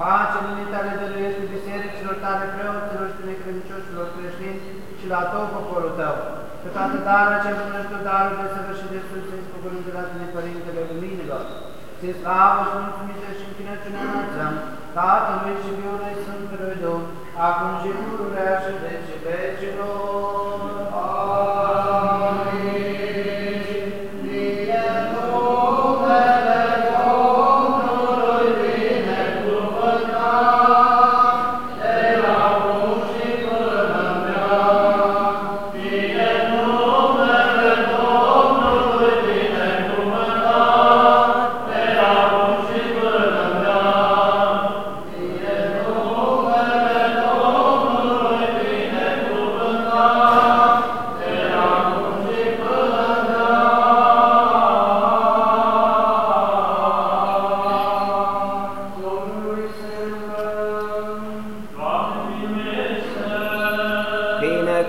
Pace lumii tale dăruiești bisericilor tale, preoților și necredincioșilor creștini și la tot poporul tău. Că toată darul ce împunești tu darul de săvârșit de sus, să-i spăgărim de la tine, Părintele Luminilor. Ți slavă și mulțumite și închinăciune înălțăm, Tatălui și Fiului Sfântului Duh, acum și pururea și veci vecilor.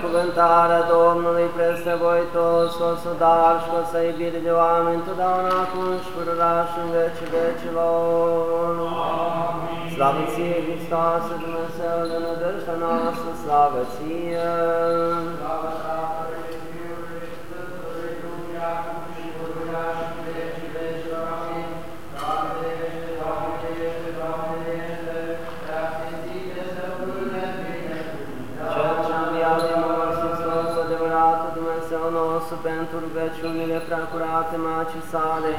Binecuvântarea Domnului peste voi toți, o să dar și o să iubire de oameni, totdeauna acum și pururea și în veci vecilor. Amin. Slavă ție, Hristoase, Dumnezeu de nădejdea noastră, slavă ție! Slavă pentru rugăciunile preacurate Macii sale,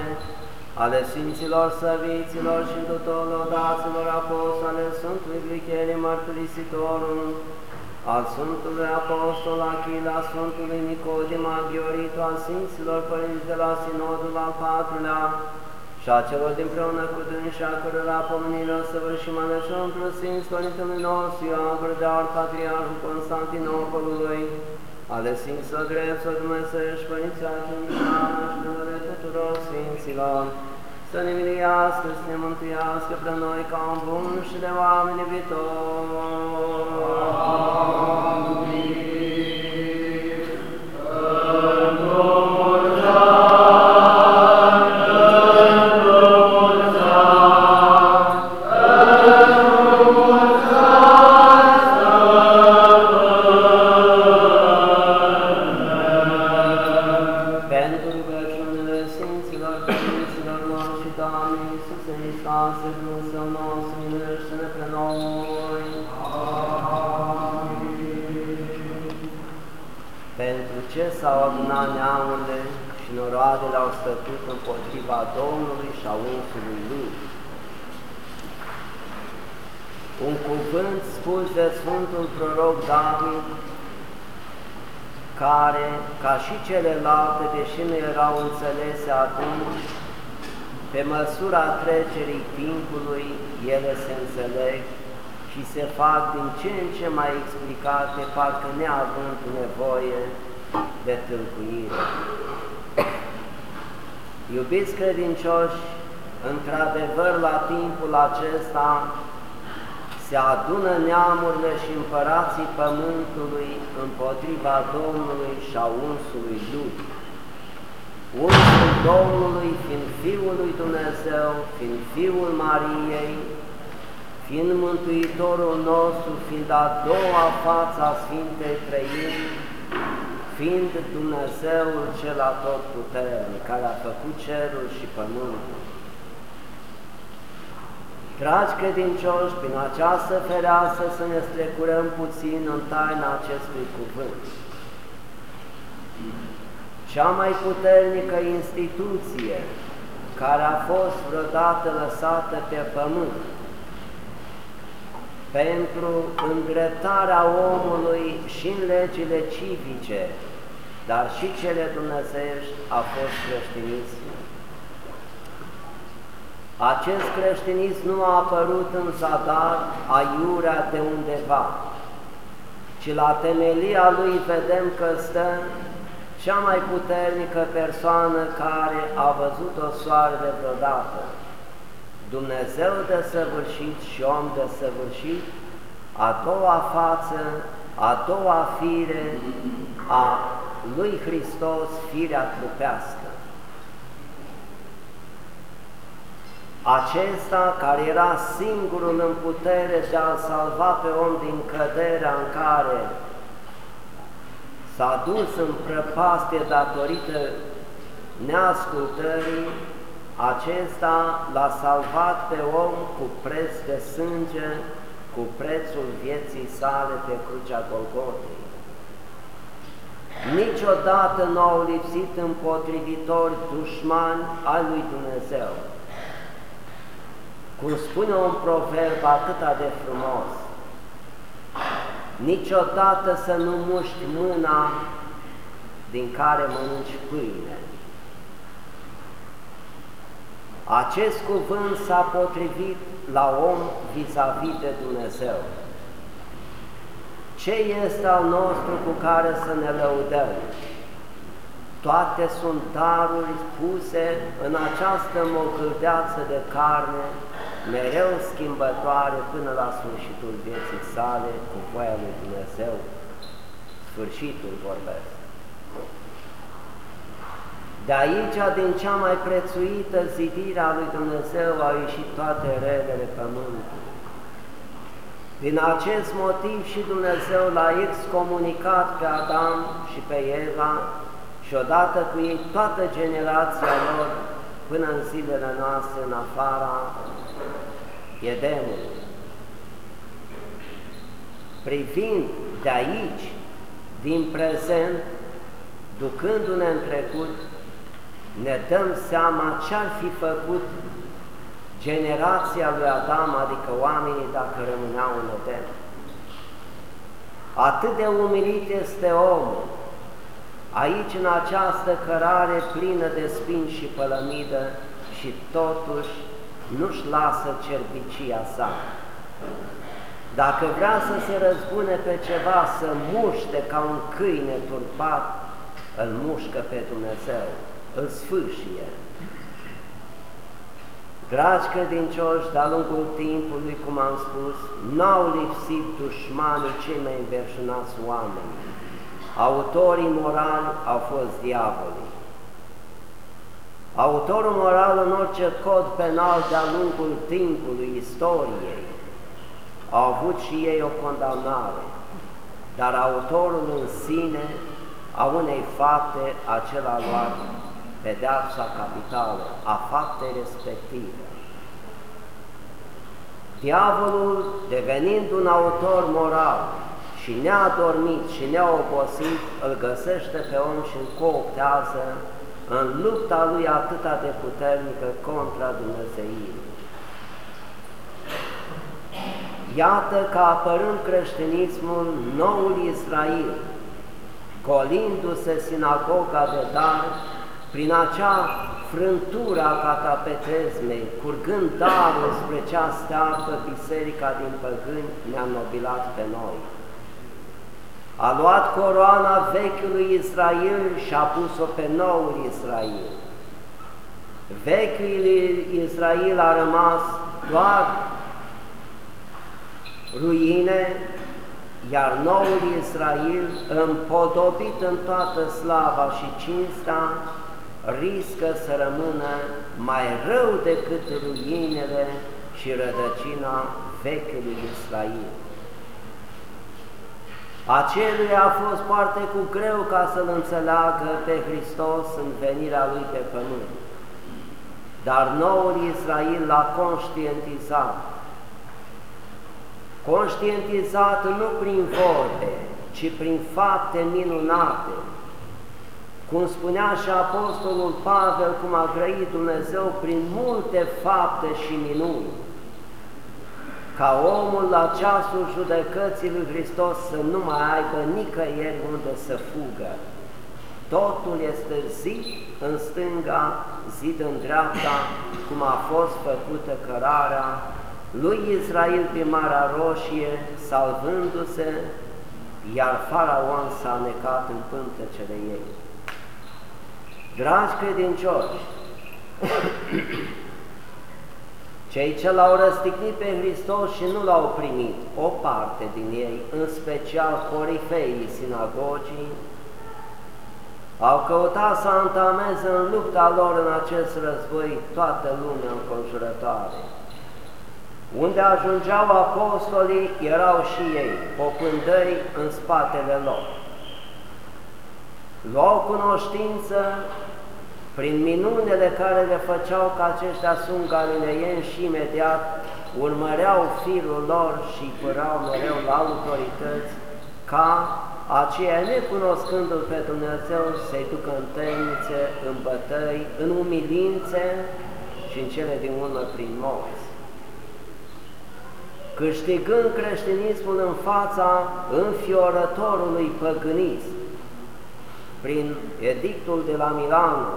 ale Sfinților Săviților și tuturor daților apostole Sfântului Glichelii Mărturisitorul, al Sfântului Apostol Achila, Sfântului Nicodim, al Ghioritu, al Sfinților Părinți de la Sinodul al patrulea, și a celor dinpreună cu dânsi a cărora pomenilor săvârșim aleșontul Sfinț Părintelui nostru Ioan Brădear, Patriarhul Constantinopolului, ale Sfinților Grepsor Dumnezeiești, Părinții Arhimșană și numele tuturor Sfinților, să ne miliască, să ne mântuiască pre noi ca un bun și de oameni Pentru David, care, ca și celelalte, deși nu erau înțelese atunci, pe măsura trecerii timpului, ele se înțeleg și se fac din ce în ce mai explicate, parcă neavând nevoie de tâlcuire. Iubiți credincioși, într-adevăr, la timpul acesta se adună neamurile și împărații pământului împotriva Domnului și a unsului Lui. Unsul Domnului fiind Fiul lui Dumnezeu, fiind Fiul Mariei, fiind Mântuitorul nostru, fiind a doua față a Sfintei Trăiri, fiind Dumnezeul cel atotputernic, care a făcut cerul și pământul. Dragi credincioși, prin această fereastră să ne strecurăm puțin în taina acestui cuvânt. Cea mai puternică instituție care a fost vreodată lăsată pe pământ pentru îndreptarea omului și în legile civice, dar și cele dumnezeiești, a fost creștinismul. Acest creștinism nu a apărut în zadar aiurea de undeva, ci la temelia lui vedem că stă cea mai puternică persoană care a văzut-o soarele vreodată. Dumnezeu de săvârșit și om de săvârșit, a doua față a doua fire a lui Hristos, firea trupească. Acesta care era singurul în putere de a salva pe om din căderea în care s-a dus în prăpastie datorită neascultării, acesta l-a salvat pe om cu preț de sânge, cu prețul vieții sale pe crucea Golgotei. Niciodată nu au lipsit împotrivitori dușmani al lui Dumnezeu. Cum spune un proverb atâta de frumos, niciodată să nu muști mâna din care mănânci pâine. Acest cuvânt s-a potrivit la om vis-a-vis -vis de Dumnezeu. Ce este al nostru cu care să ne lăudăm? Toate sunt daruri puse în această mocâldeață de carne, mereu schimbătoare până la sfârșitul vieții sale, cu voia lui Dumnezeu, sfârșitul vorbesc. De aici, din cea mai prețuită zidire a lui Dumnezeu, au ieșit toate relele pământului. Din acest motiv și Dumnezeu l-a excomunicat pe Adam și pe Eva și odată cu ei toată generația lor până în zilele noastre în afara Edemului. Privind de aici, din prezent, ducându-ne în trecut, ne dăm seama ce-ar fi făcut generația lui Adam, adică oamenii, dacă rămâneau în Eden. Atât de umilit este omul, aici în această cărare plină de spin și pălămidă și totuși nu-și lasă cerbicia sa. Dacă vrea să se răzbune pe ceva, să muște ca un câine turpat, îl mușcă pe Dumnezeu îl sfârșie. Dragi credincioși, de-a lungul timpului, cum am spus, n-au lipsit dușmanii cei mai înverșunați oameni. Autorii morali au fost diavolii. Autorul moral în orice cod penal de-a lungul timpului, istoriei, au avut și ei o condamnare, dar autorul în sine a unei fapte acela luat pedeapsa capitală a faptei respective. Diavolul, devenind un autor moral și neadormit și neobosit, îl găsește pe om și îl cooptează în lupta lui atâta de puternică contra Dumnezeii. Iată că apărând creștinismul, noul Israel, golindu-se sinagoga de dar, prin acea frântură a catapetezmei, curgând darul spre cea steartă, biserica din păgâni ne-a nobilat pe noi. A luat coroana vechiului Israel și a pus-o pe noul Israel. Vechiul Israel a rămas doar ruine, iar noul Israel, împodobit în toată slava și cinsta, riscă să rămână mai rău decât ruinele și rădăcina vechiului Israel. Acelui a fost foarte cu greu ca să-L înțeleagă pe Hristos în venirea Lui pe pământ, dar noul Israel l-a conștientizat. Conștientizat nu prin vorbe, ci prin fapte minunate, cum spunea și Apostolul Pavel, cum a grăit Dumnezeu prin multe fapte și minuni, ca omul la ceasul judecății lui Hristos să nu mai aibă nicăieri unde să fugă. Totul este zid în stânga, zid în dreapta, cum a fost făcută cărarea lui Israel pe Marea Roșie, salvându-se, iar faraon s-a necat în pântecele ei. Dragi credincioși, Cei ce l-au răstignit pe Hristos și nu l-au primit, o parte din ei, în special corifeii sinagogii, au căutat să antameze în lupta lor în acest război toată lumea înconjurătoare. Unde ajungeau apostolii, erau și ei, popândări în spatele lor. Luau cunoștință prin minunile care le făceau că aceștia sunt galileieni și imediat urmăreau firul lor și părau mereu la autorități ca aceia necunoscându-L pe Dumnezeu să-i ducă în temnițe, în bătăi, în umilințe și în cele din urmă prin morți. Câștigând creștinismul în fața înfiorătorului păgânism, prin edictul de la Milano,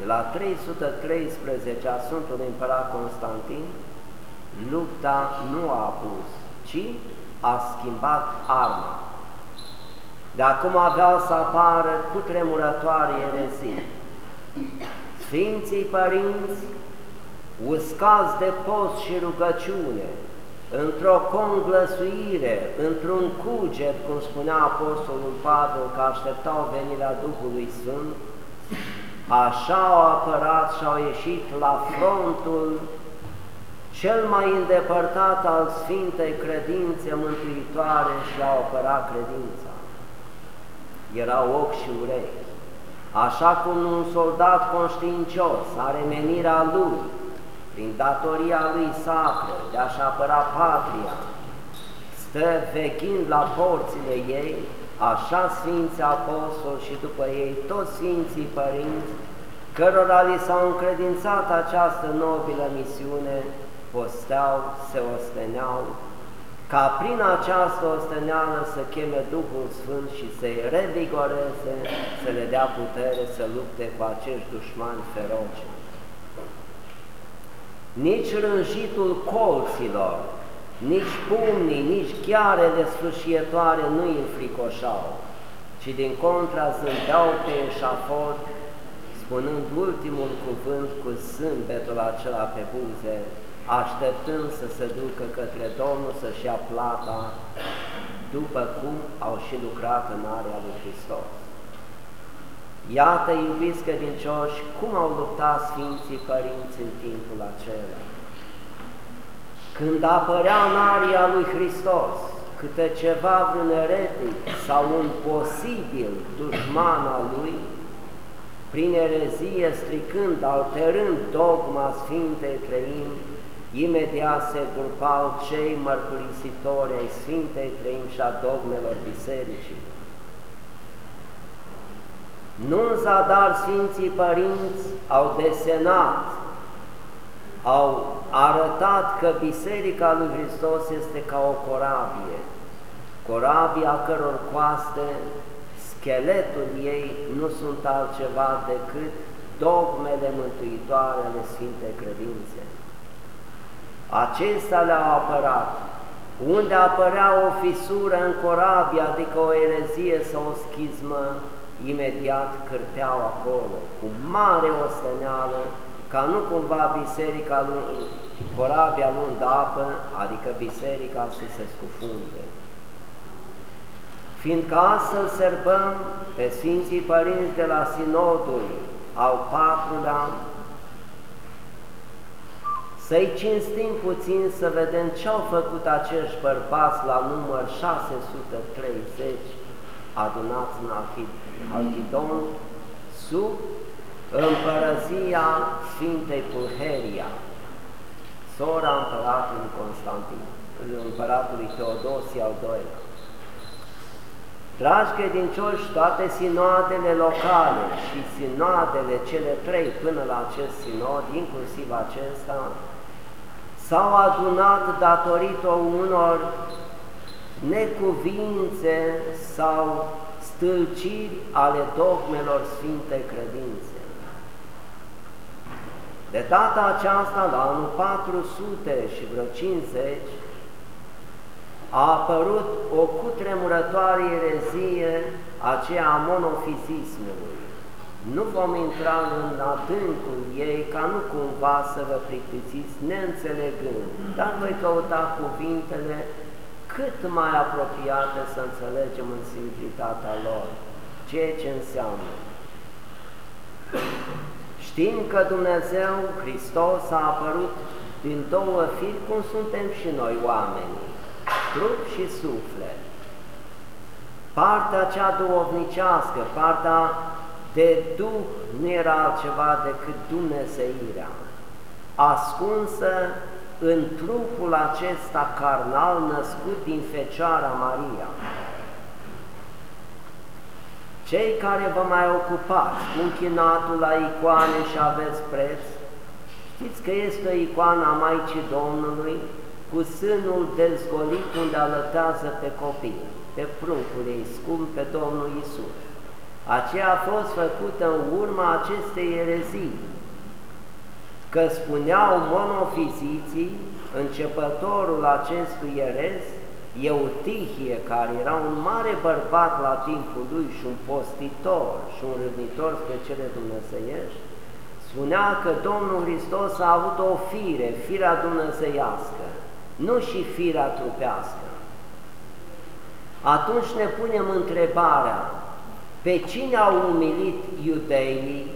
de la 313 a Sfântului Împărat Constantin, lupta nu a apus, ci a schimbat arma. De acum aveau să apară cu tremurătoare erezii. Sfinții părinți, uscați de post și rugăciune, într-o conglăsuire, într-un cuget, cum spunea Apostolul Pavel, că așteptau venirea Duhului Sfânt, așa au apărat și au ieșit la frontul cel mai îndepărtat al Sfintei Credințe Mântuitoare și au apărat credința. Erau ochi și urechi. Așa cum un soldat conștiincios are menirea lui, prin datoria lui sacră de a-și apăra patria, stă vechind la porțile ei, așa Sfinții Apostoli și după ei toți Sfinții Părinți, cărora li s-au încredințat această nobilă misiune, posteau, se osteneau, ca prin această osteneală să cheme Duhul Sfânt și să-i revigoreze, să le dea putere să lupte cu acești dușmani feroci. Nici rânjitul colților, nici pumnii, nici chiarele sfârșietoare nu îi înfricoșau, ci din contra zâmbeau pe eșafot, spunând ultimul cuvânt cu zâmbetul acela pe buze, așteptând să se ducă către Domnul să-și ia plata, după cum au și lucrat în area lui Hristos. Iată, iubiți credincioși, cum au luptat Sfinții Părinți în timpul acela. Când apărea în aria lui Hristos câte ceva vâneretic sau un posibil dușman al lui, prin erezie stricând, alterând dogma Sfintei Trăim, imediat se grupau cei mărturisitori ai Sfintei Trăim și a dogmelor bisericii. Nu în zadar Sfinții Părinți au desenat, au arătat că Biserica lui Hristos este ca o corabie, corabia căror coaste, scheletul ei nu sunt altceva decât dogmele mântuitoare ale Sfintei Credințe. Acestea le-au apărat. Unde apărea o fisură în corabie, adică o erezie sau o schismă, imediat cârteau acolo, cu mare osteneală, ca nu cumva biserica, corabia luând apă, adică biserica să se scufunde. Fiindcă astăzi sărbăm pe Sfinții Părinți de la Sinodul al patrulea, să-i cinstim puțin să vedem ce au făcut acești bărbați la număr 630 adunați în Alchidon sub împărăția Sfintei Pulheria, sora împăratului Constantin, împăratului Teodosie al II-lea. Dragi credincioși, toate sinoadele locale și sinoadele cele trei până la acest sinod, inclusiv acesta, s-au adunat datorită unor necuvințe sau stâlciri ale dogmelor Sfinte Credințe. De data aceasta, la anul 400 și vreo 50, a apărut o cutremurătoare erezie aceea a monofizismului, Nu vom intra în adâncul ei ca nu cumva să vă plictisiți neînțelegând, dar voi căuta cuvintele cât mai apropiate să înțelegem în simplitatea lor, ceea ce înseamnă. Știm că Dumnezeu, Hristos, a apărut din două firi, cum suntem și noi oamenii, trup și suflet. Partea cea duovnicească, partea de Duh nu era altceva decât Dumnezeirea, ascunsă în trupul acesta carnal născut din Fecioara Maria. Cei care vă mai ocupați cu închinatul la icoane și aveți preț, știți că este o icoană a Maicii Domnului cu sânul dezgolit unde alătează pe copii, pe pruncul ei scump pe Domnul Isus. Aceea a fost făcută în urma acestei erezii, că spuneau monofiziții, începătorul acestui erez, Eutihie, care era un mare bărbat la timpul lui și un postitor și un râvnitor spre cele dumnezeiești, spunea că Domnul Hristos a avut o fire, firea dumnezeiască, nu și firea trupească. Atunci ne punem întrebarea, pe cine au umilit iudeii,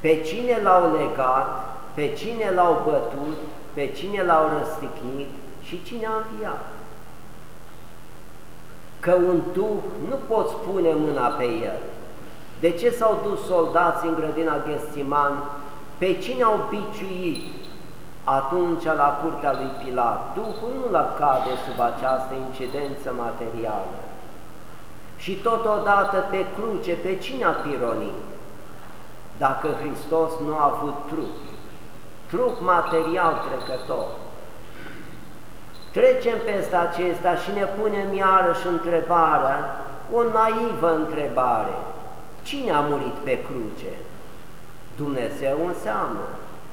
pe cine l-au legat, pe cine l-au bătut, pe cine l-au răstignit și cine a înviat. Că un duh nu poți pune mâna pe el. De ce s-au dus soldații în grădina Gestiman? Pe cine au biciuit atunci la curtea lui Pilat? Duhul nu l cade sub această incidență materială. Și totodată pe cruce, pe cine a pironit? Dacă Hristos nu a avut trup, trup material trecător. Trecem peste acesta și ne punem iarăși întrebarea, o naivă întrebare. Cine a murit pe cruce? Dumnezeu înseamnă,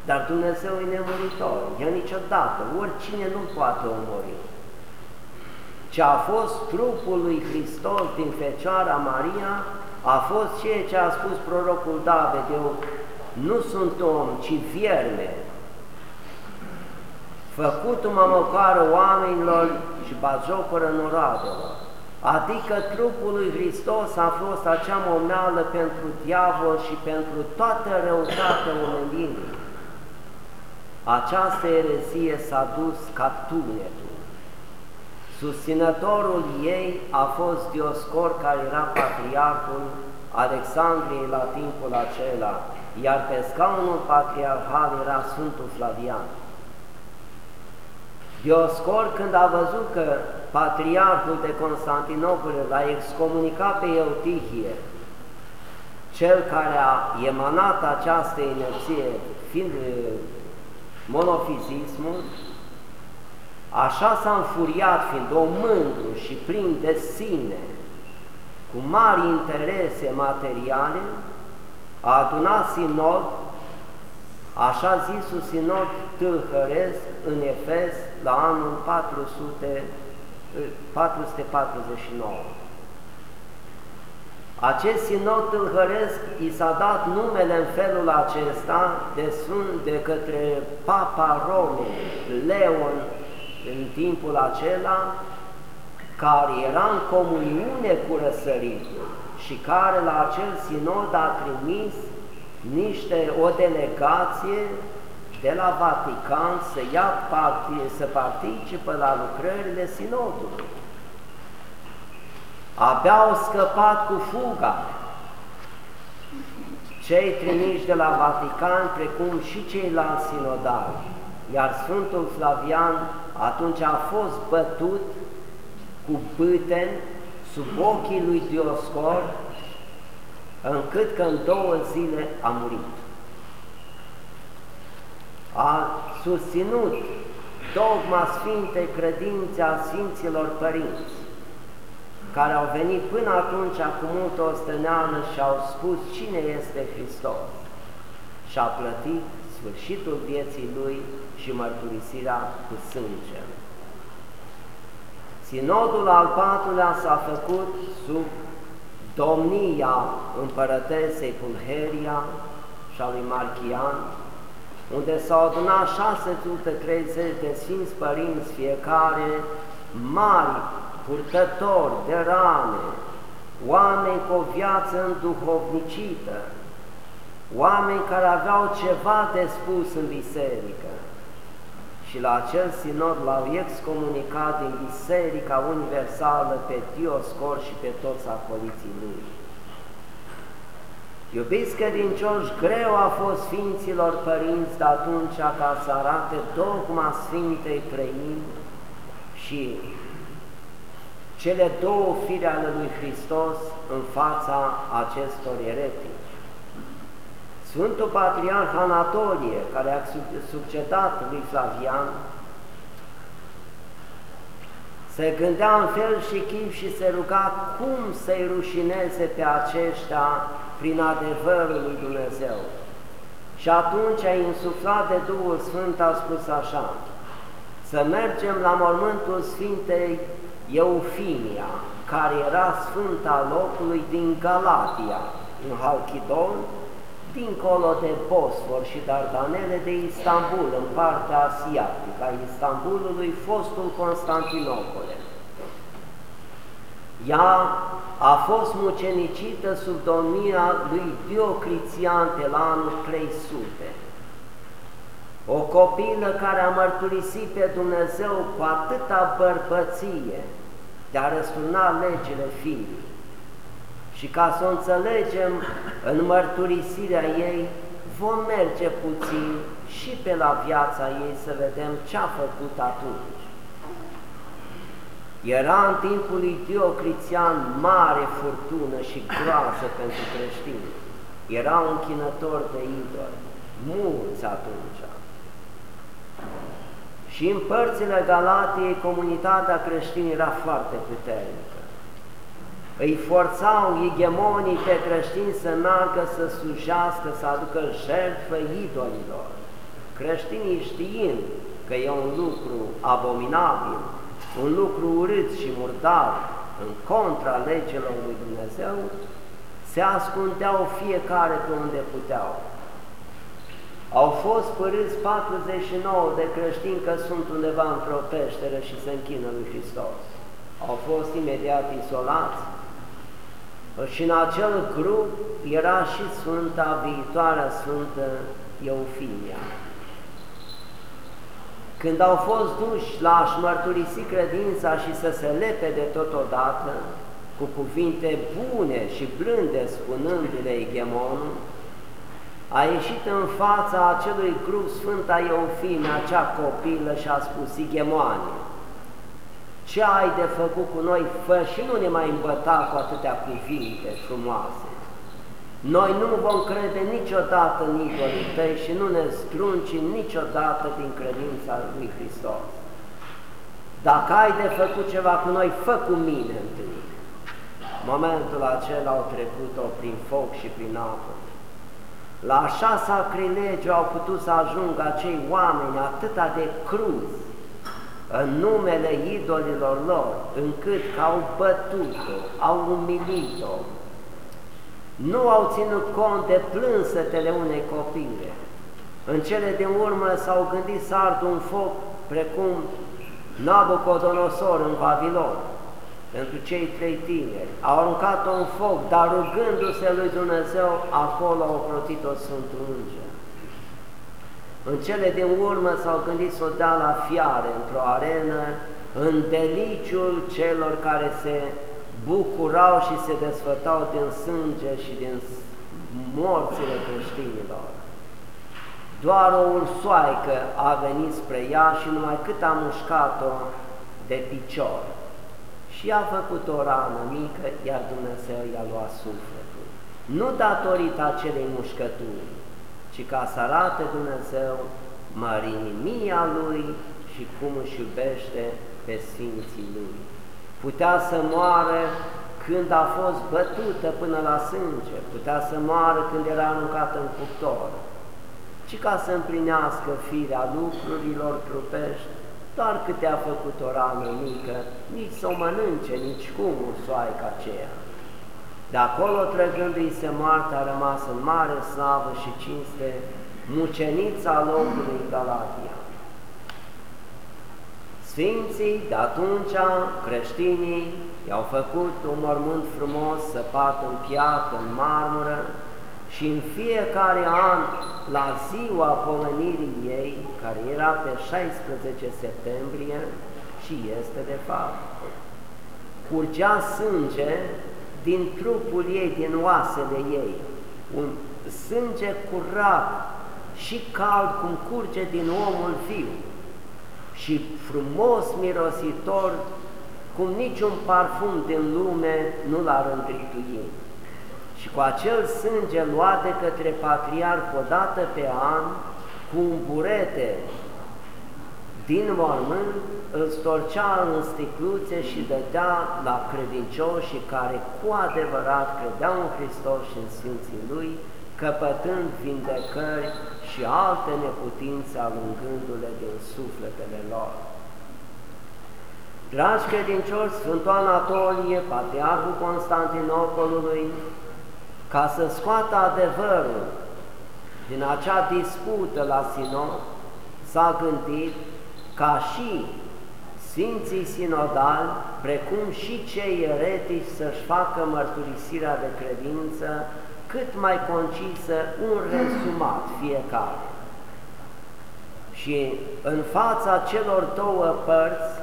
dar Dumnezeu e nemuritor, el niciodată, oricine nu poate omori. Ce a fost trupul lui Hristos din Fecioara Maria, a fost ceea ce a spus prorocul David, eu nu sunt om, ci vierme, făcut-mă măcară oamenilor și bazocoră noroadelor. Adică trupul lui Hristos a fost acea momeală pentru diavol și pentru toată răutatea omenirii. Această erezie s-a dus ca tunetul. Susținătorul ei a fost Dioscor, care era patriarhul Alexandriei la timpul acela, iar pe scaunul patriarhal era Sfântul Flavian. Dioscor, când a văzut că patriarhul de Constantinopol l-a excomunicat pe Eutihie, cel care a emanat această inerție, fiind monofizismul, așa s-a înfuriat, fiind o mândru și plin de sine, cu mari interese materiale, a adunat sinod, așa zisul sinod tâlhăresc în Efes la anul 400, 449. Acest sinod tâlhăresc i s-a dat numele în felul acesta de, sunt, de către Papa Romei, Leon, în timpul acela, care era în comuniune cu răsăritul și care la acel sinod a trimis niște, o delegație de la Vatican să ia partie, să participe la lucrările sinodului. Abia au scăpat cu fuga cei trimiși de la Vatican, precum și ceilalți sinodali, iar Sfântul Flavian atunci a fost bătut cu bâten sub ochii lui Dioscor, încât că în două zile a murit. A susținut dogma Sfintei Credințe a Sfinților Părinți, care au venit până atunci cu multă osteneală și au spus cine este Hristos și a plătit sfârșitul vieții lui și mărturisirea cu sânge. Sinodul al patrulea s-a făcut sub domnia împărătesei Pulheria și a lui Marchian, unde s-au adunat 630 de Sfinți Părinți, fiecare mari purtători de rane, oameni cu o viață înduhovnicită, oameni care aveau ceva de spus în biserică. Și la acel sinod l-au excomunicat din Biserica Universală pe Dioscor și pe toți acoliții lui. Iubiți credincioși, greu a fost Sfinților Părinți de atunci ca să arate dogma Sfintei Trăimi și cele două fire ale lui Hristos în fața acestor eretici. Sfântul Patriarh Anatolie, care a succedat lui Flavian, se gândea în fel și chip și se ruga cum să-i rușineze pe aceștia prin adevărul lui Dumnezeu. Și atunci a insuflat de Duhul Sfânt, a spus așa, să mergem la mormântul Sfintei Eufinia, care era sfânta locului din Galatia, în Halkidon, dincolo de Bosfor și Dardanele de Istanbul, în partea asiatică a Istanbulului, fostul Constantinopole. Ea a fost mucenicită sub domnia lui Diocletian de la anul 300. O copilă care a mărturisit pe Dumnezeu cu atâta bărbăție de a răsturna legile firii. Și ca să o înțelegem în mărturisirea ei, vom merge puțin și pe la viața ei să vedem ce a făcut atunci. Era în timpul lui Diocletian mare furtună și groază pentru creștini. Era un chinător de idoli, mulți atunci. Și în părțile Galatiei comunitatea creștină era foarte puternică. Îi forțau egemonii pe creștini să meargă, să sujească, să aducă jertfă idolilor. Creștinii știind că e un lucru abominabil, un lucru urât și murdar, în contra legilor lui Dumnezeu, se ascundeau fiecare pe unde puteau. Au fost părâți 49 de creștini că sunt undeva într-o peșteră și se închină lui Hristos. Au fost imediat izolați și în acel grup era și Sfânta, viitoarea Sfântă Eufinia. Când au fost duși la a-și mărturisi credința și să se lepede totodată, cu cuvinte bune și blânde spunându-le egemonul, a ieșit în fața acelui grup Sfânta Eufimia, acea copilă și a spus, Igemoane, ce ai de făcut cu noi, fă și nu ne mai îmbăta cu atâtea cuvinte frumoase. Noi nu vom crede niciodată în idolii tăi și nu ne strunci niciodată din credința lui Hristos. Dacă ai de făcut ceva cu noi, fă cu mine întâi. Momentul acela au trecut-o prin foc și prin apă. La așa sacrilegiu au putut să ajungă acei oameni atâta de cruz în numele idolilor lor, încât că au bătut-o, au umilit-o, nu au ținut cont de plânsetele unei copile. În cele din urmă s-au gândit să ardă un foc precum Nabucodonosor în Babilon pentru cei trei tineri. Au aruncat-o în foc, dar rugându-se lui Dumnezeu, acolo au ocrotit-o Sfântul Înger. În cele din urmă s-au gândit să o dea la fiare într-o arenă, în deliciul celor care se bucurau și se desfătau din sânge și din morțile creștinilor. Doar o ursoaică a venit spre ea și numai cât a mușcat-o de picior și a făcut o rană mică, iar Dumnezeu i-a luat sufletul. Nu datorită acelei mușcături, ci ca să arate Dumnezeu mărinimia Lui și cum își iubește pe Sfinții Lui. Putea să moară când a fost bătută până la sânge, putea să moară când era aruncată în cuptor, ci ca să împlinească firea lucrurilor trupești, doar câte a făcut o rană mică, nici să o mănânce, nici cum soaica aceea. De acolo, trăgându-i se moarte, a rămas în mare slavă și cinste mucenița locului Galatia. Sfinții de atunci, creștinii, i-au făcut un mormânt frumos, săpat în piatră, în marmură, și în fiecare an, la ziua pomenirii ei, care era pe 16 septembrie, și este de fapt, curgea sânge din trupul ei, din oasele ei, un sânge curat și cald cum curge din omul viu și frumos mirositor cum niciun parfum din lume nu l-ar întrituit și cu acel sânge luat de către patriarh o dată pe an, cu un burete din mormânt, îl storcea în sticluțe și dădea la credincioșii care cu adevărat credeau în Hristos și în Sfinții Lui, căpătând vindecări și alte neputințe alungându-le din sufletele lor. Dragi credincioși, Sfântul Anatolie, Patriarhul Constantinopolului, ca să scoată adevărul din acea dispută la Sinod, s-a gândit ca și Sfinții Sinodali, precum și cei eretici să-și facă mărturisirea de credință cât mai concisă, un rezumat fiecare. Și în fața celor două părți,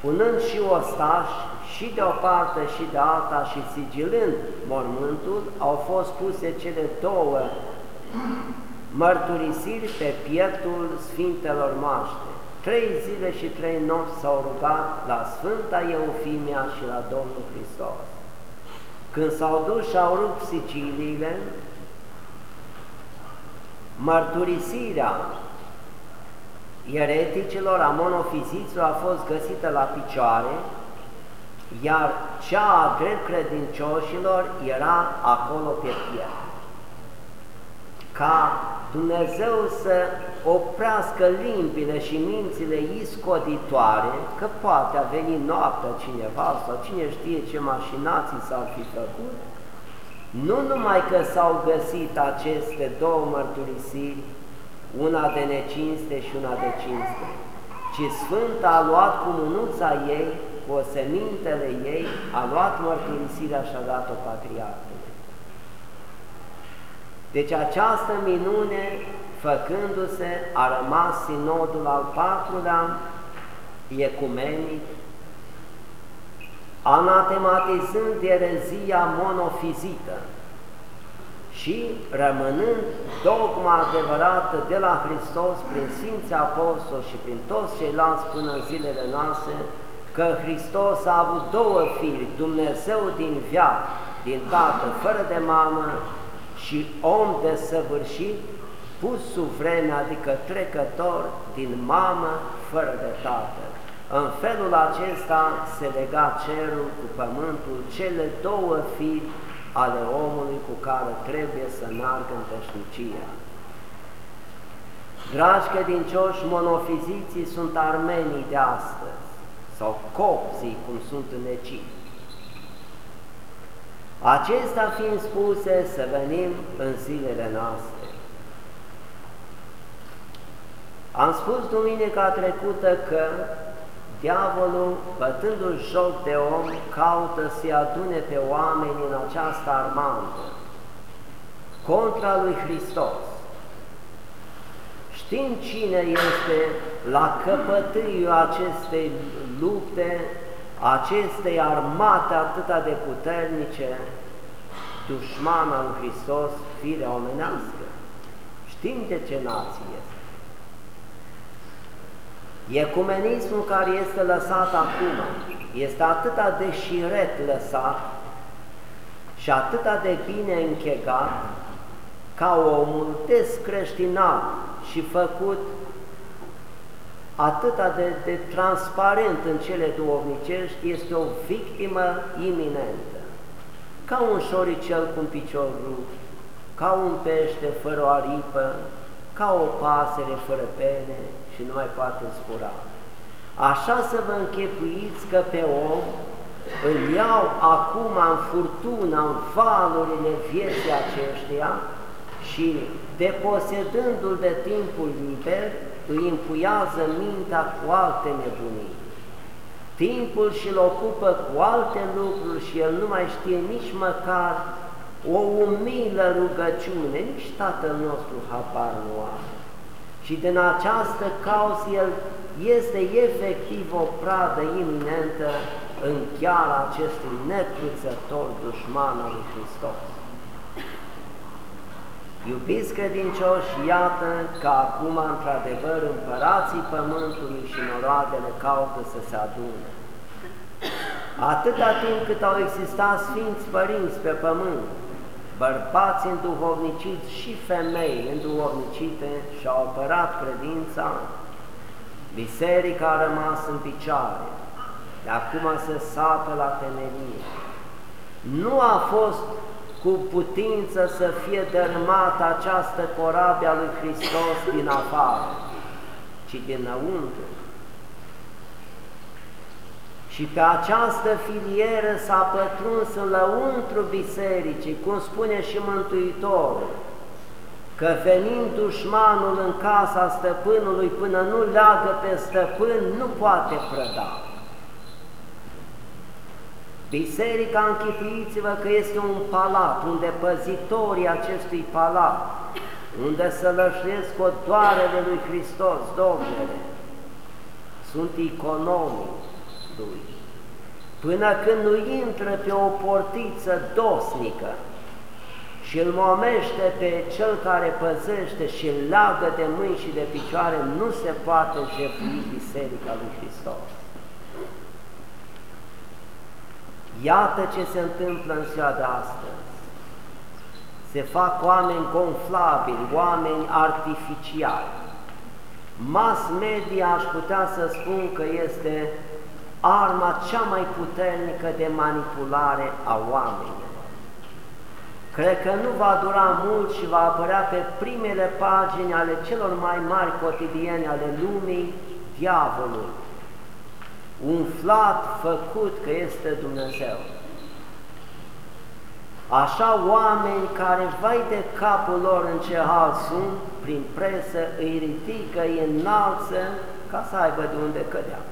punând și ostași, și de o parte și de alta și sigilând mormântul, au fost puse cele două mărturisiri pe pieptul Sfintelor Maște. Trei zile și trei nopți s-au rugat la Sfânta Eufimia și la Domnul Hristos. Când s-au dus și au rupt Siciliile, mărturisirea ereticilor, a monofiziților a fost găsită la picioare iar cea a drept credincioșilor era acolo pe pietre. Ca Dumnezeu să oprească limbile și mințile iscoditoare, că poate a venit noaptea cineva sau cine știe ce mașinații s-ar fi făcut, nu numai că s-au găsit aceste două mărturisiri, una de necinste și una de cinste, ci Sfânta a luat cu mânuța ei cu osemintele ei, a luat mărturisirea și a dat-o patriarhului. Deci această minune, făcându-se, a rămas sinodul al patrulea, ecumenic, anatematizând erezia monofizită și rămânând dogma adevărată de la Hristos prin Sfinții Apostoli și prin toți ceilalți până în zilele noastre, că Hristos a avut două firi, Dumnezeu din viață, din tată, fără de mamă, și om de săvârșit, pus sub vreme, adică trecător, din mamă, fără de tată. În felul acesta se lega cerul cu pământul, cele două firi ale omului cu care trebuie să meargă în veșnicia. Dragi credincioși, monofiziții sunt armenii de astăzi sau copții, cum sunt în Egipt. Acestea fiind spuse, să venim în zilele noastre. Am spus duminica trecută că diavolul, bătându-și joc de om, caută să-i adune pe oameni în această armandă contra lui Hristos. Știm cine este la căpătâiul acestei lupte, acestei armate atâta de puternice, dușmana lui Hristos, firea omenească. Știm de ce nație este. Ecumenismul care este lăsat acum este atâta de șiret lăsat și atâta de bine închegat ca omul descreștinat și făcut atâta de, de transparent în cele duovnicești, este o victimă iminentă. Ca un șoricel cu un picior rupt, ca un pește fără o aripă, ca o pasăre fără pene și nu mai poate spura. Așa să vă închepuiți că pe om îl iau acum în furtuna, în valurile vieții aceștia și deposedându-l de timpul liber, îi impuiază mintea cu alte nebunii. Timpul și-l ocupă cu alte lucruri și el nu mai știe nici măcar o umilă rugăciune, nici Tatăl nostru habar nu are. Și din această cauză el este efectiv o pradă iminentă în chiar acestui necruțător dușman al lui Hristos. Iubiți credincioși, iată că acum, într-adevăr, împărații pământului și noroadele caută să se adune. Atâta timp cât au existat Sfinți Părinți pe pământ, bărbați înduhovniciți și femei înduhovnicite și-au apărat credința, biserica a rămas în picioare, de acum se sapă la temelie. Nu a fost cu putință să fie dărâmată această corabie a lui Hristos din afară, ci dinăuntru. Și pe această filieră s-a pătruns în lăuntru bisericii, cum spune și Mântuitorul, că venind dușmanul în casa stăpânului până nu leagă pe stăpân, nu poate prăda. Biserica, închipuiți-vă că este un palat, unde păzitorii acestui palat, unde să lășesc odoarele lui Hristos, Domnule, sunt economii lui. Până când nu intră pe o portiță dosnică și îl momește pe cel care păzește și îl leagă de mâini și de picioare, nu se poate jefui Biserica lui Hristos. Iată ce se întâmplă în ziua de astăzi. Se fac oameni gonflabili, oameni artificiali. Mass media aș putea să spun că este arma cea mai puternică de manipulare a oamenilor. Cred că nu va dura mult și va apărea pe primele pagini ale celor mai mari cotidiene ale lumii diavolul, umflat, făcut că este Dumnezeu. Așa oameni care, vai de capul lor în ce hal sunt, prin presă îi ridică, îi înalță ca să aibă de unde cădea.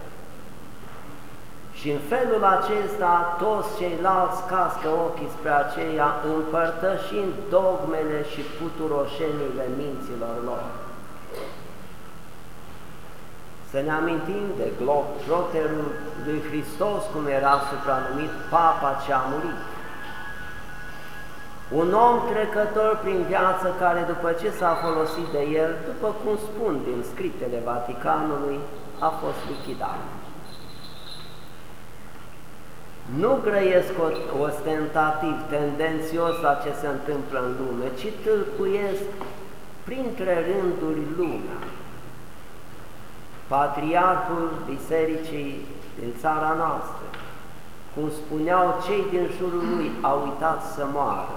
Și în felul acesta toți ceilalți cască ochii spre aceea, împărtășind dogmele și puturoșenile minților lor. Să ne amintim de globetrotterul lui Hristos, cum era supranumit Papa ce a murit. Un om trecător prin viață care după ce s-a folosit de el, după cum spun din scritele Vaticanului, a fost lichidat. Nu grăiesc ostentativ, tendențios la ce se întâmplă în lume, ci tâlcuiesc printre rânduri lumea. Patriarhul Bisericii din țara noastră, cum spuneau cei din jurul lui, au uitat să moară.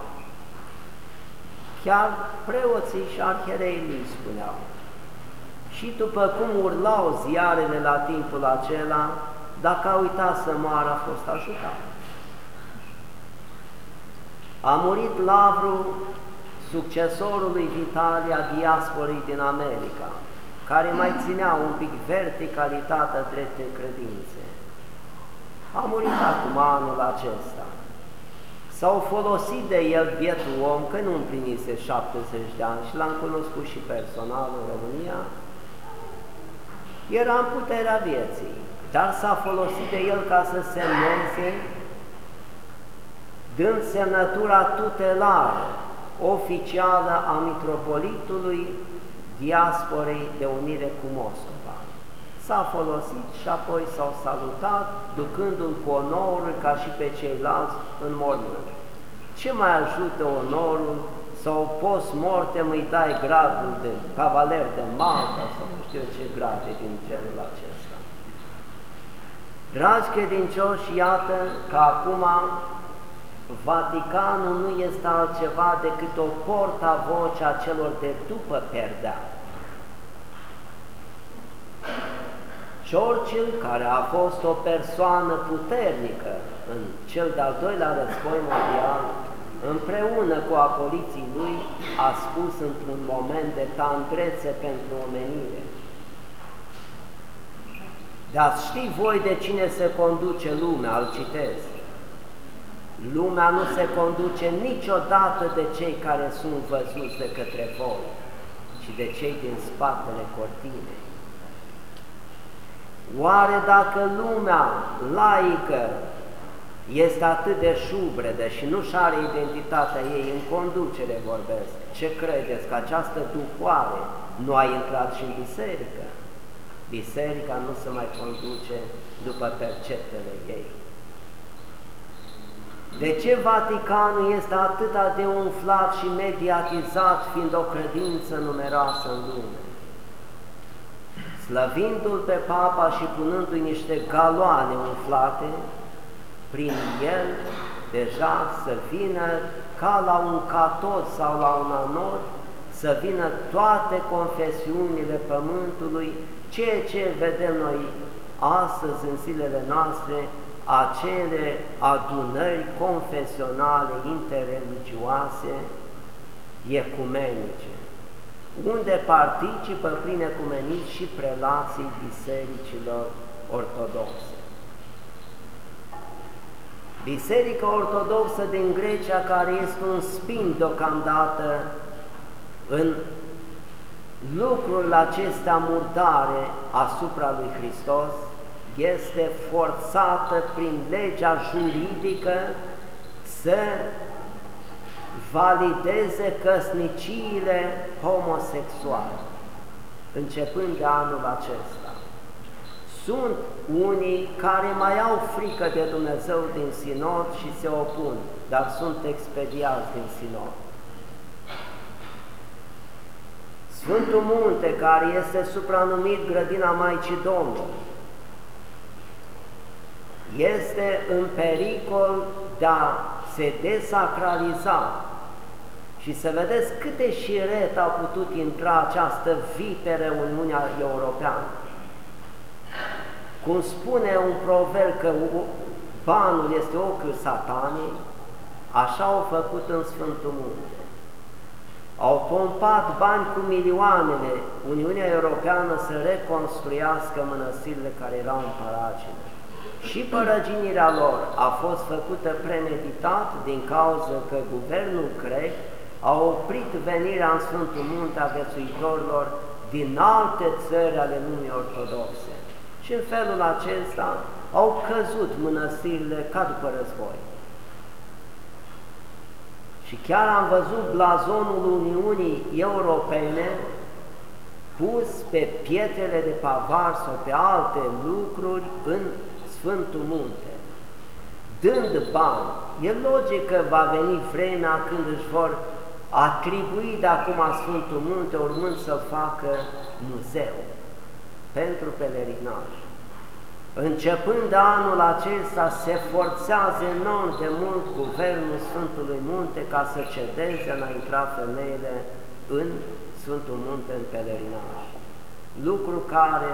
Chiar preoții și arherei lui spuneau. Și după cum urlau ziarele la timpul acela, dacă a uitat să moară, a fost ajutat. A murit Lavru, succesorul lui Vitalia diasporii din America, care mai ținea un pic verticalitatea dreptei credințe. A murit acum anul acesta. S-au folosit de el bietul om, că nu împlinise 70 de ani și l-am cunoscut și personal în România, era în puterea vieții dar s-a folosit de el ca să semneze, dând semnătura tutelară oficială a mitropolitului diasporei de unire cu Moscova. S-a folosit și apoi s-au salutat, ducându-l cu onorul ca și pe ceilalți în mormânt. Ce mai ajută onorul sau post mortem îi dai gradul de cavaler de Malta sau nu știu ce grade din genul acesta. Dragi credincioși, iată că acum Vaticanul nu este altceva decât o porta-voce a celor de după perdea. Și Churchill, care a fost o persoană puternică în cel de-al doilea război mondial, împreună cu aporiții lui, a spus într-un moment de tandrețe pentru omenire. Dar ști voi de cine se conduce lumea, îl citesc. Lumea nu se conduce niciodată de cei care sunt văzuți de către voi, ci de cei din spatele cortinei. Oare dacă lumea laică este atât de șubredă și nu-și are identitatea ei în conducere vorbesc, ce credeți că această duhoare nu a intrat și în biserică? Biserica nu se mai conduce după perceptele ei. De ce Vaticanul este atât de umflat și mediatizat, fiind o credință numeroasă în lume? Slăvindu-l pe Papa și punându-i niște galoane umflate, prin el deja să vină ca la un catod sau la un anod, să vină toate confesiunile pământului, ceea ce vedem noi astăzi în zilele noastre, acele adunări confesionale interreligioase ecumenice, unde participă prin ecumenism și prelații bisericilor ortodoxe. Biserica Ortodoxă din Grecia, care este un spin deocamdată în lucrul acestea murdare asupra lui Hristos, este forțată prin legea juridică să valideze căsniciile homosexuale, începând de anul acesta. Sunt unii care mai au frică de Dumnezeu din sinod și se opun, dar sunt expediați din sinod. Sfântul Munte, care este supranumit Grădina Maicii Domnului, este în pericol de a se desacraliza și să vedeți câte șiret a putut intra această viperă Uniunea Europeană. Cum spune un proverb că banul este ochiul satanei, așa au făcut în Sfântul Munte. Au pompat bani cu milioanele Uniunea Europeană să reconstruiască mănăstirile care erau în paragine. Și părăginirea lor a fost făcută premeditat din cauza că guvernul grec a oprit venirea în Sfântul Munte a viețuitorilor din alte țări ale lumii ortodoxe. Și în felul acesta au căzut mănăstirile ca după război. Și chiar am văzut blazonul Uniunii Europene pus pe pietrele de pavar sau pe alte lucruri în Sfântul Munte, dând bani. E logic că va veni vremea când își vor atribui de acum Sfântul Munte, urmând să facă muzeu pentru pelerinaj. Începând de anul acesta, se forțează enorm de mult guvernul Sfântului Munte ca să cedeze în a intra femeile în Sfântul Munte în pelerinaj. Lucru care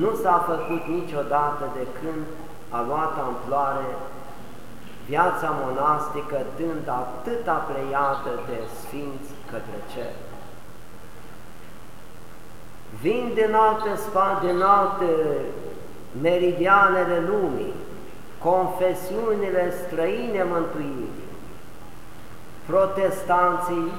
nu s-a făcut niciodată de când a luat amploare viața monastică, dând atâta pleiată de sfinți către cer. Vin din alte spate, din alte meridianele lumii, confesiunile străine mântuirii, protestanții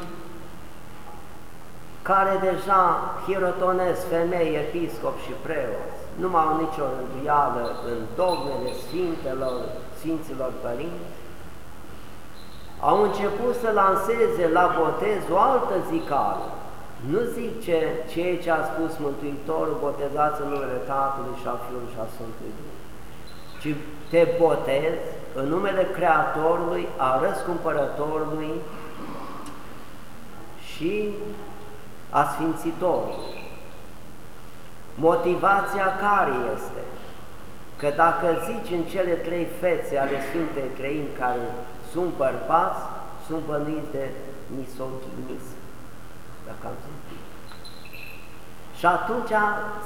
care deja hirotonesc femei, episcop și preoți, nu mai au nicio rânduială în dogmele Sfintelor, Sfinților Părinți, au început să lanseze la botez o altă zicală. Nu zice ceea ce a spus Mântuitorul, botezați în numele Tatălui și a Fiului și a Sfântului Duh, ci te botezi în numele Creatorului, a răscumpărătorului și a Sfințitorului. Motivația care este? Că dacă zici în cele trei fețe ale Sfintei Treimi care sunt bărbați, sunt bănuiți de misoginism, dacă am zis. Și atunci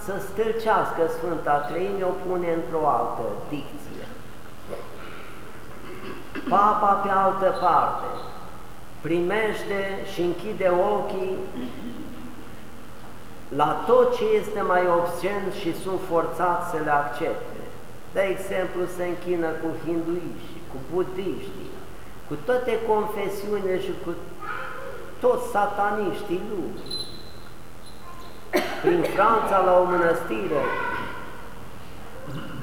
să stâlcească Sfânta Treime o pune într-o altă dicție. Papa pe altă parte primește și închide ochii la tot ce este mai obscen și sunt forțați să le accepte. De exemplu, se închină cu hinduiști, cu budiștii, cu toate confesiunile și cu toți sataniștii lumii. Prin Franța, la o mănăstire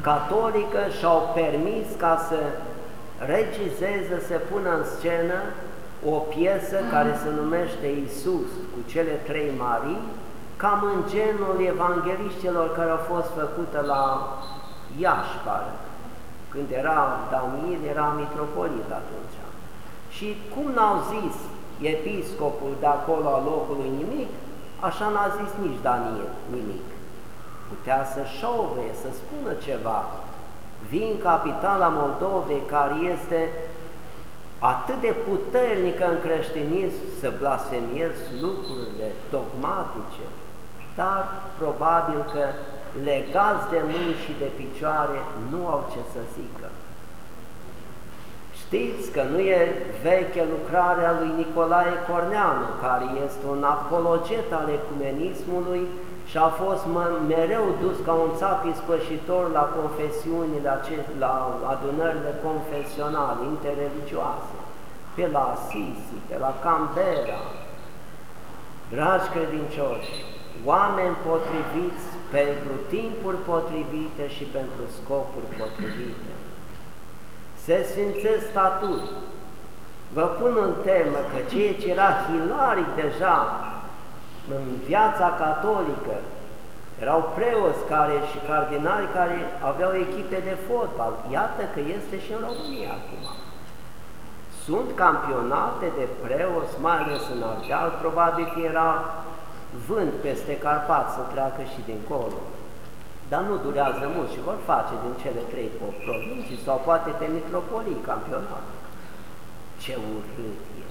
catolică, și-au permis ca să regizeze, să pună în scenă o piesă care se numește Isus cu cele trei Marii, cam în genul evangeliștilor care au fost făcute la Iași, pare. Când era Daniel, era mitropolit atunci. Și cum n-au zis episcopul de acolo al locului nimic, așa n-a zis nici Daniel nimic. Putea să șove, să spună ceva. Vin capitala Moldovei, care este atât de puternică în creștinism, să blasfemiezi lucrurile dogmatice, dar probabil că legați de mâini și de picioare nu au ce să zică. Știți că nu e veche lucrarea lui Nicolae Corneanu, care este un apologet al ecumenismului și a fost mereu dus ca un țap ispășitor la confesiunile, la adunările confesionale, interreligioase, pe la Assisi, pe la Canberra. Dragi credincioși, oameni potriviți pentru timpuri potrivite și pentru scopuri potrivite. Se sfințesc statut. Vă pun în temă că ceea ce era hilaric deja în viața catolică, erau preoți care și cardinali care aveau echipe de fotbal. Iată că este și în România acum. Sunt campionate de preoți, mai ales în Ardeal, probabil că era vânt peste Carpat să treacă și dincolo. Dar nu durează mult și vor face din cele trei provincii sau poate pe mitropolii campionat. Ce urât e!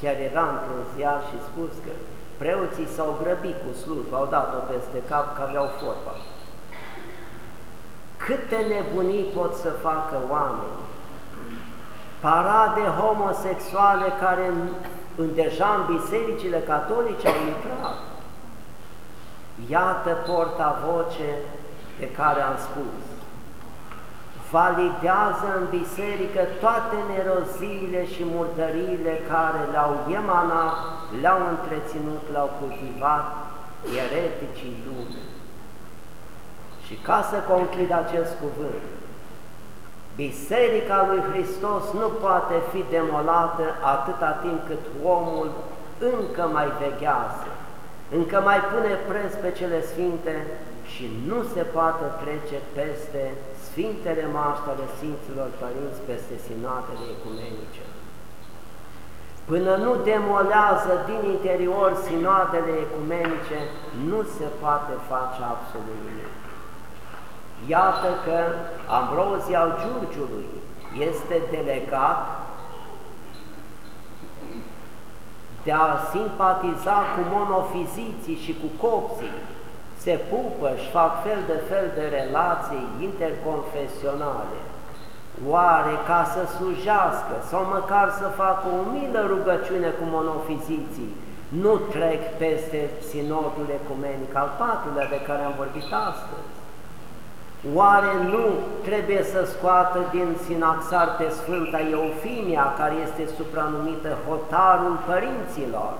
Chiar era într-un ziar și spus că preoții s-au grăbit cu slujbă, au dat-o peste cap că aveau fotbal. Câte nebunii pot să facă oameni? Parade homosexuale care în deja în bisericile catolice au intrat. Iată porta voce pe care am spus. Validează în biserică toate neroziile și murdăriile care le-au emanat, le-au întreținut, le-au cultivat ereticii lumii. Și ca să conchid acest cuvânt, Biserica lui Hristos nu poate fi demolată atâta timp cât omul încă mai veghează, încă mai pune preț pe cele sfinte și nu se poate trece peste Sfintele Maștele Sfinților Părinți, peste sinatele ecumenice. Până nu demolează din interior sinodele ecumenice, nu se poate face absolut nimic. Iată că Ambrozie al Giurgiului este delegat de a simpatiza cu monofiziții și cu copții, se pupă și fac fel de fel de relații interconfesionale. Oare ca să slujească sau măcar să facă o milă rugăciune cu monofiziții, nu trec peste sinodul ecumenic al patrulea de care am vorbit astăzi? Oare nu trebuie să scoată din sinaxar pe Sfânta Eufimia, care este supranumită hotarul părinților?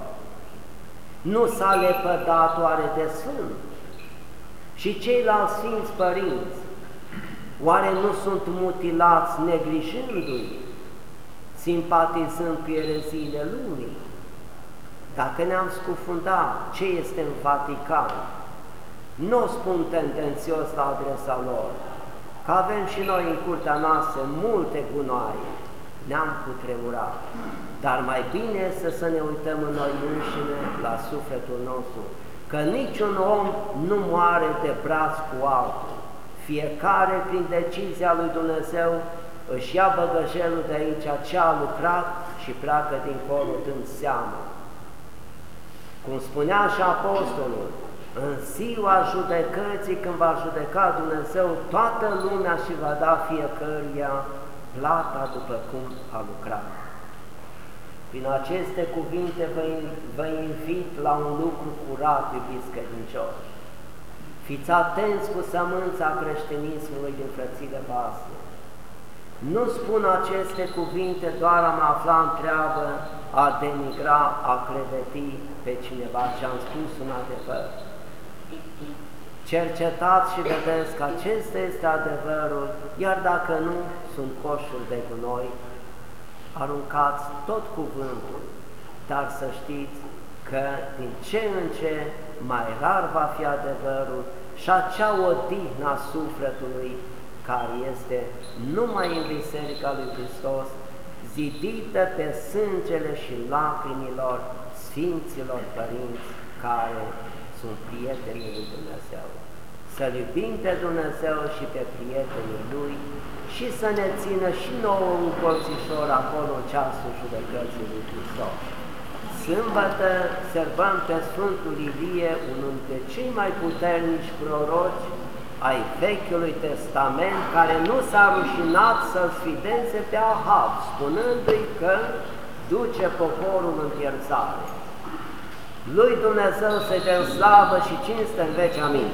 Nu s-a lepădat oare de Sfânt? Și ceilalți Sfinți Părinți, oare nu sunt mutilați neglijându-i, simpatizând cu ereziile lumii? Dacă ne-am scufundat ce este în Vatican, nu o spun tendențios la adresa lor, că avem și noi în curtea noastră multe gunoaie, ne-am putremurat, dar mai bine este să ne uităm în noi înșine la sufletul nostru, că niciun om nu moare de braț cu altul, fiecare prin decizia lui Dumnezeu își ia băgăjelul de aici ce a lucrat și pleacă dincolo dând seamă. Cum spunea și apostolul, în ziua judecății, când va judeca Dumnezeu toată lumea și va da fiecăruia plata după cum a lucrat. Prin aceste cuvinte vă, vă invit la un lucru curat, iubiți credincioși. Fiți atenți cu sămânța creștinismului din frățile voastre. Nu spun aceste cuvinte doar a mă afla în treabă, a denigra, a credeti pe cineva ce am spus un adevăr. Cercetați și vedeți că acesta este adevărul, iar dacă nu, sunt coșuri de gunoi, aruncați tot cuvântul, dar să știți că din ce în ce mai rar va fi adevărul și acea odihnă a sufletului care este numai în Biserica lui Hristos, zidită pe sângele și lacrimilor Sfinților Părinți care sunt prietenii lui Dumnezeu. Să-L iubim pe Dumnezeu și pe prietenii Lui și să ne țină și nouă un colțișor acolo în ceasul judecății lui Hristos. Sâmbătă servăm pe Sfântul Ilie, unul dintre cei mai puternici proroci ai Vechiului Testament, care nu s-a rușinat să-l sfideze pe Ahab, spunându-i că duce poporul în pierzare. Lui Dumnezeu să dea slavă și cinste în veci. Amin.